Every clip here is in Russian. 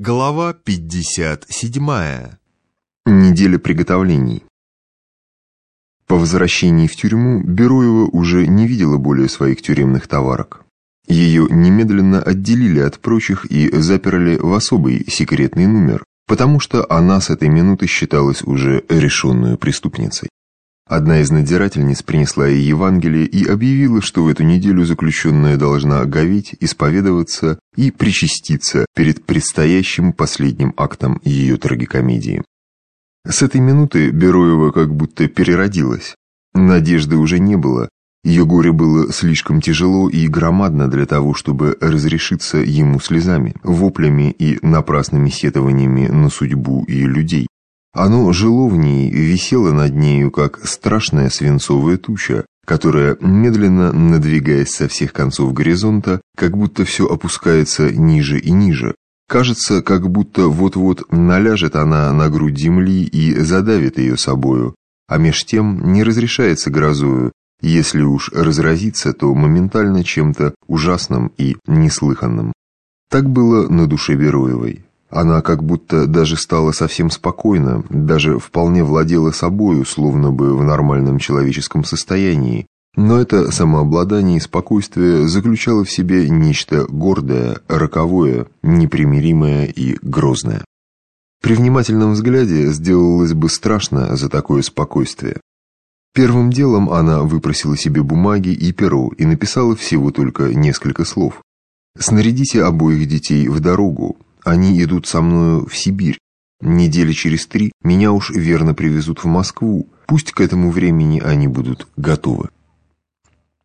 Глава 57. Неделя приготовлений. По возвращении в тюрьму Бероева уже не видела более своих тюремных товарок. Ее немедленно отделили от прочих и заперли в особый секретный номер, потому что она с этой минуты считалась уже решенную преступницей. Одна из надзирательниц принесла ей Евангелие и объявила, что в эту неделю заключенная должна говить, исповедоваться и причаститься перед предстоящим последним актом ее трагикомедии. С этой минуты Бероева как будто переродилась. Надежды уже не было, ее горе было слишком тяжело и громадно для того, чтобы разрешиться ему слезами, воплями и напрасными сетованиями на судьбу и людей. Оно жило в ней, висело над нею, как страшная свинцовая туча, которая, медленно надвигаясь со всех концов горизонта, как будто все опускается ниже и ниже. Кажется, как будто вот-вот наляжет она на грудь земли и задавит ее собою, а меж тем не разрешается грозою, если уж разразится, то моментально чем-то ужасным и неслыханным. Так было на душе Бероевой. Она как будто даже стала совсем спокойна, даже вполне владела собою, словно бы в нормальном человеческом состоянии. Но это самообладание и спокойствие заключало в себе нечто гордое, роковое, непримиримое и грозное. При внимательном взгляде сделалось бы страшно за такое спокойствие. Первым делом она выпросила себе бумаги и перо и написала всего только несколько слов. «Снарядите обоих детей в дорогу, они идут со мною в Сибирь. Недели через три меня уж верно привезут в Москву. Пусть к этому времени они будут готовы.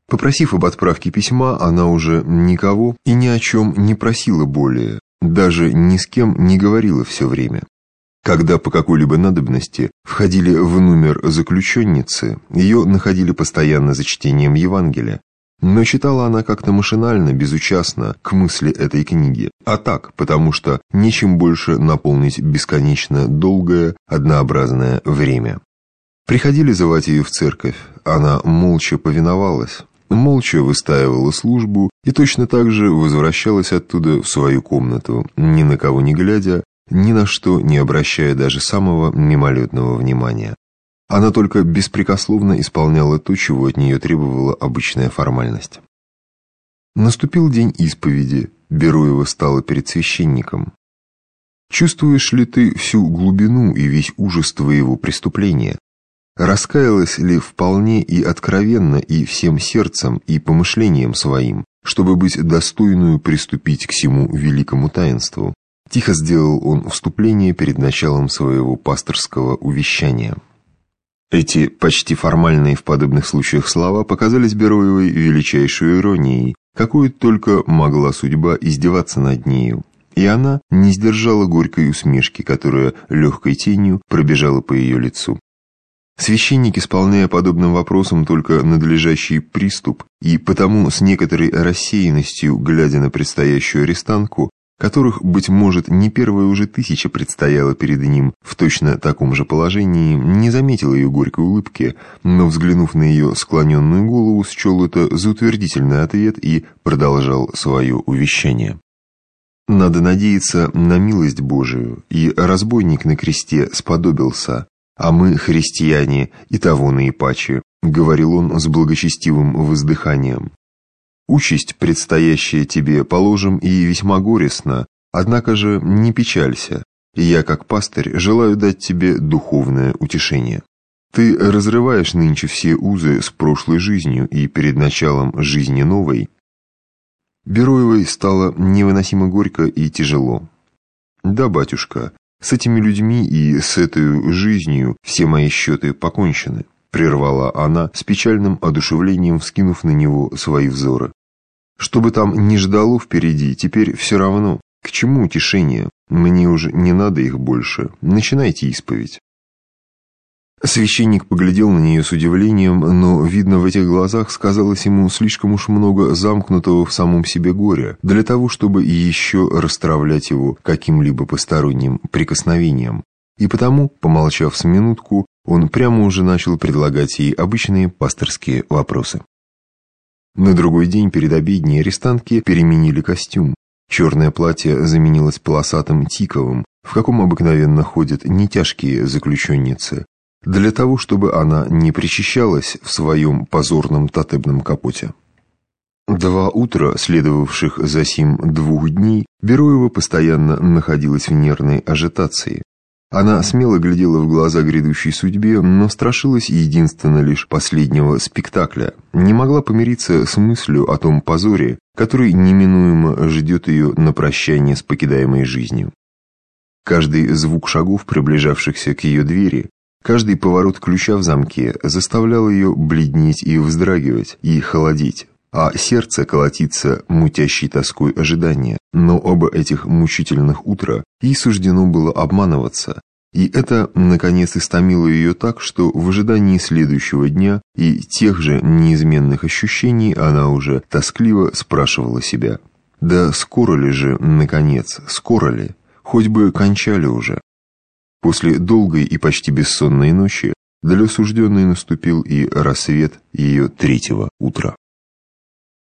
Попросив об отправке письма, она уже никого и ни о чем не просила более, даже ни с кем не говорила все время. Когда по какой-либо надобности входили в номер заключенницы, ее находили постоянно за чтением Евангелия, но читала она как-то машинально, безучастно к мысли этой книги, а так, потому что нечем больше наполнить бесконечно долгое, однообразное время. Приходили звать ее в церковь, она молча повиновалась, молча выстаивала службу и точно так же возвращалась оттуда в свою комнату, ни на кого не глядя, ни на что не обращая даже самого мимолетного внимания. Она только беспрекословно исполняла то, чего от нее требовала обычная формальность. Наступил день исповеди, Бероева стала перед священником. Чувствуешь ли ты всю глубину и весь ужас твоего преступления? Раскаялась ли вполне и откровенно и всем сердцем и помышлением своим, чтобы быть достойную приступить к всему великому таинству? Тихо сделал он вступление перед началом своего пасторского увещания. Эти почти формальные в подобных случаях слова показались Бероевой величайшей иронией, какую только могла судьба издеваться над нею. И она не сдержала горькой усмешки, которая легкой тенью пробежала по ее лицу. Священник, исполняя подобным вопросом только надлежащий приступ, и потому с некоторой рассеянностью, глядя на предстоящую арестанку, которых, быть может, не первая уже тысяча предстояла перед ним в точно таком же положении, не заметил ее горькой улыбки, но, взглянув на ее склоненную голову, счел это за утвердительный ответ и продолжал свое увещание. Надо надеяться на милость Божию, и разбойник на кресте сподобился, а мы, христиане, и того наипаче, говорил он с благочестивым воздыханием. Участь, предстоящая тебе, положим, и весьма горестна, однако же не печалься, и я, как пастырь, желаю дать тебе духовное утешение. Ты разрываешь нынче все узы с прошлой жизнью и перед началом жизни новой. Бероевой стало невыносимо горько и тяжело. Да, батюшка, с этими людьми и с этой жизнью все мои счеты покончены прервала она с печальным одушевлением, вскинув на него свои взоры. Что бы там ни ждало впереди, теперь все равно. К чему утешение? Мне уже не надо их больше. Начинайте исповедь. Священник поглядел на нее с удивлением, но, видно, в этих глазах сказалось ему слишком уж много замкнутого в самом себе горя, для того, чтобы еще расстравлять его каким-либо посторонним прикосновением. И потому, помолчав с минутку, он прямо уже начал предлагать ей обычные пасторские вопросы. На другой день перед обедней арестантки переменили костюм. Черное платье заменилось полосатым тиковым, в каком обыкновенно ходят нетяжкие заключенницы, для того, чтобы она не причащалась в своем позорном татебном капоте. Два утра, следовавших за сим двух дней, Бероева постоянно находилась в нервной ажитации. Она смело глядела в глаза грядущей судьбе, но страшилась единственно лишь последнего спектакля. Не могла помириться с мыслью о том позоре, который неминуемо ждет ее на прощание с покидаемой жизнью. Каждый звук шагов, приближавшихся к ее двери, каждый поворот ключа в замке заставлял ее бледнеть и вздрагивать, и холодеть а сердце колотится мутящей тоской ожидания. Но оба этих мучительных утра ей суждено было обманываться, и это, наконец, истомило ее так, что в ожидании следующего дня и тех же неизменных ощущений она уже тоскливо спрашивала себя. Да скоро ли же, наконец, скоро ли? Хоть бы кончали уже. После долгой и почти бессонной ночи для осужденной наступил и рассвет ее третьего утра.